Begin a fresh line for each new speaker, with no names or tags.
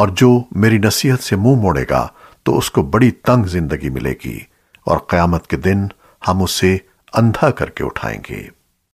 اور جو میری نصیحت سے منہ موڑے گا تو اس کو بڑی تنگ زندگی ملے گی اور قیامت کے دن ہم اسے اندھا کر کے اٹھائیں گے۔